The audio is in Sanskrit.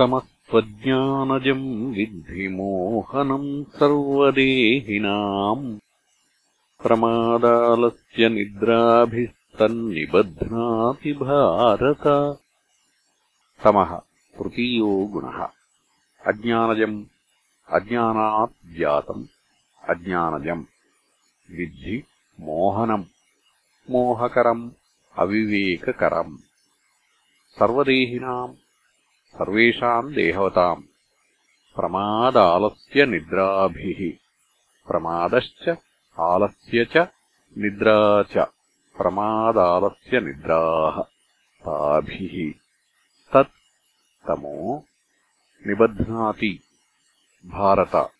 तमस्त्वज्ञानजम् विद्धिमोहनम् सर्वदेहिनाम् प्रमादालस्य निद्राभिस्तन्निबध्नाति भारत। तमः तृतीयो गुणः। अज्ञानजम् अज्ञानात् जातम् अज्ञानजम्। विद्धि मोहनम्। मोहकरम् अविवेककरम्। सर्वदेहिनाम् सर्वेषाम् देहवताम्। प्रमादालस्यनिद्राभिः प्रमादश्च आलस्य च निद्रा च। प्रमादालस्यनिद्राः ताभिः। तत् तमो निबध्नाति। भारत